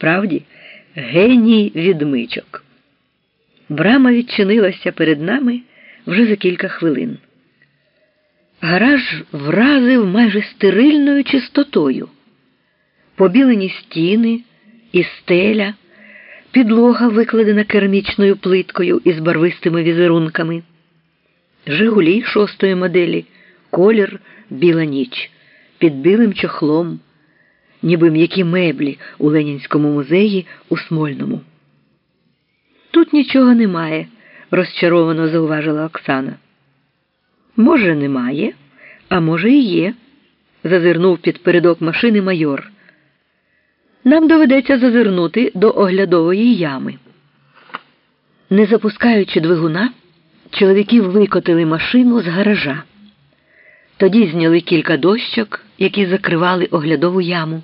Справді, геній відмичок. Брама відчинилася перед нами вже за кілька хвилин. Гараж вразив майже стерильною чистотою, побілені стіни і стеля, підлога викладена керамічною плиткою із барвистими візерунками, Жигулі шостої моделі, колір біла ніч, під білим чохлом, ніби м'які меблі у Ленінському музеї у Смольному. Тут нічого немає, розчаровано зауважила Оксана. Може, немає, а може, і є, зазирнув під передок машини майор. Нам доведеться зазирнути до оглядової ями. Не запускаючи двигуна, чоловіки викотили машину з гаража. Тоді зняли кілька дощок, які закривали оглядову яму.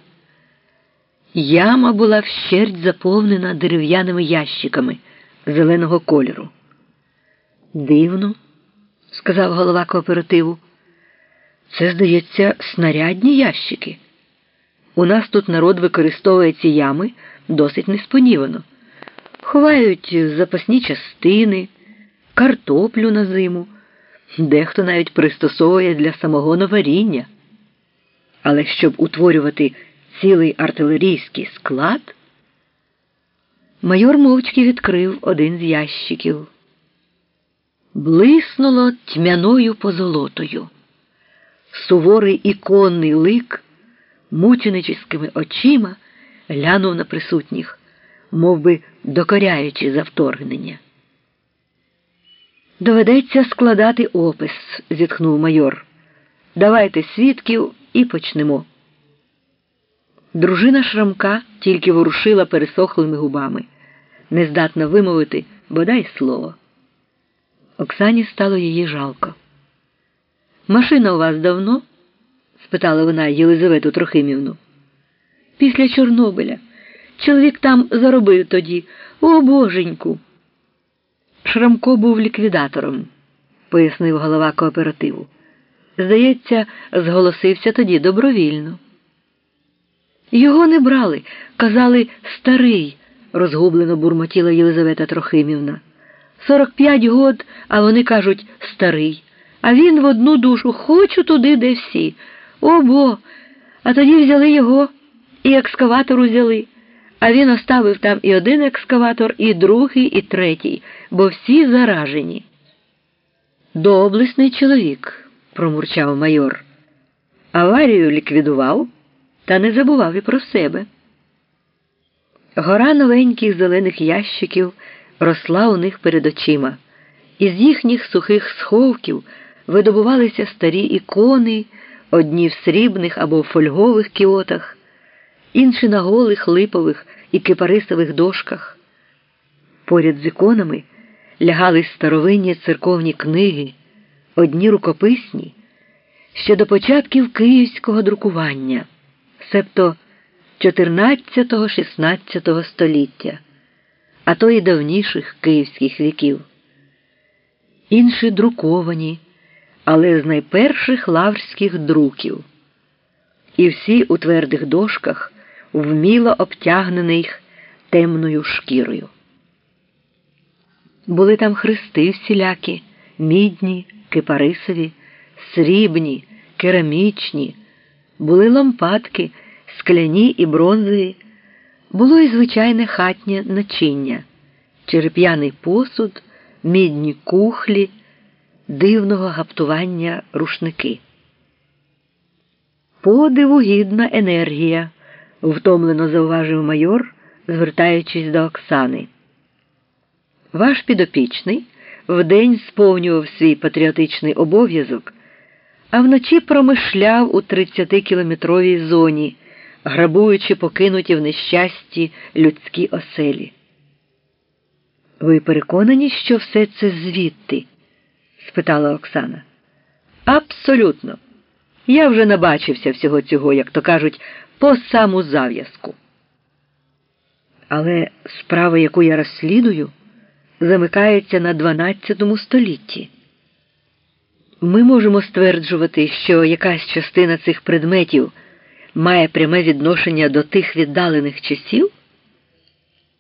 Яма була вщерть заповнена дерев'яними ящиками зеленого кольору. Дивно, сказав голова кооперативу. Це, здається, снарядні ящики. У нас тут народ використовує ці ями досить несподівано. Ховають запасні частини, картоплю на зиму, дехто навіть пристосовує для самого варіння. Але щоб утворювати цілий артилерійський склад, майор мовчки відкрив один з ящиків. Блиснуло тьмяною позолотою. Суворий іконний лик мученическими очима глянув на присутніх, мов би докоряючи за вторгнення. Доведеться складати опис, зітхнув майор. Давайте свідків і почнемо. Дружина Шрамка тільки ворушила пересохлими губами, нездатна вимовити бодай слово. Оксані стало її жалко. Машина у вас давно? спитала вона Єлизавету Трохимівну. Після Чорнобиля. Чоловік там заробив тоді. О боженьку. Шрамко був ліквідатором, пояснив голова кооперативу. Здається, зголосився тоді добровільно. Його не брали, казали старий, розгублено бурмотіла Єлизавета Трохимівна. Сорок п'ять год, а вони кажуть старий. А він в одну душу хочу туди, де всі. О бо! А тоді взяли його і екскаватор узяли. А він оставив там і один екскаватор, і другий, і третій, бо всі заражені. Доблесний чоловік, промурчав майор. Аварію ліквідував та не забував і про себе. Гора новеньких зелених ящиків росла у них перед очима. Із їхніх сухих сховків видобувалися старі ікони, одні в срібних або фольгових кіотах, інші на голих липових і кипарисових дошках. Поряд з іконами лягали старовинні церковні книги, одні рукописні, ще до початків київського друкування, себто 14-16 століття, а то і давніших київських віків. Інші друковані, але з найперших лаврських друків, і всі у твердих дошках вміло обтягнених темною шкірою. Були там хрести всілякі, мідні, кипарисові, срібні, керамічні, були лампадки, скляні і бронзові, було і звичайне хатнє начиння, череп'яний посуд, мідні кухлі, дивного гаптування рушники. Подиву гідна енергія втомлено зауважив майор, звертаючись до Оксани. Ваш підопічний вдень сповнював свій патріотичний обов'язок, а вночі промишляв у 30-кілометровій зоні, грабуючи покинуті в нещасті людські оселі. Ви переконані, що все це звідти? спитала Оксана. Абсолютно. Я вже набачився всього цього, як то кажуть, по саму зав'язку. Але справа, яку я розслідую, замикається на 12 столітті. Ми можемо стверджувати, що якась частина цих предметів має пряме відношення до тих віддалених часів.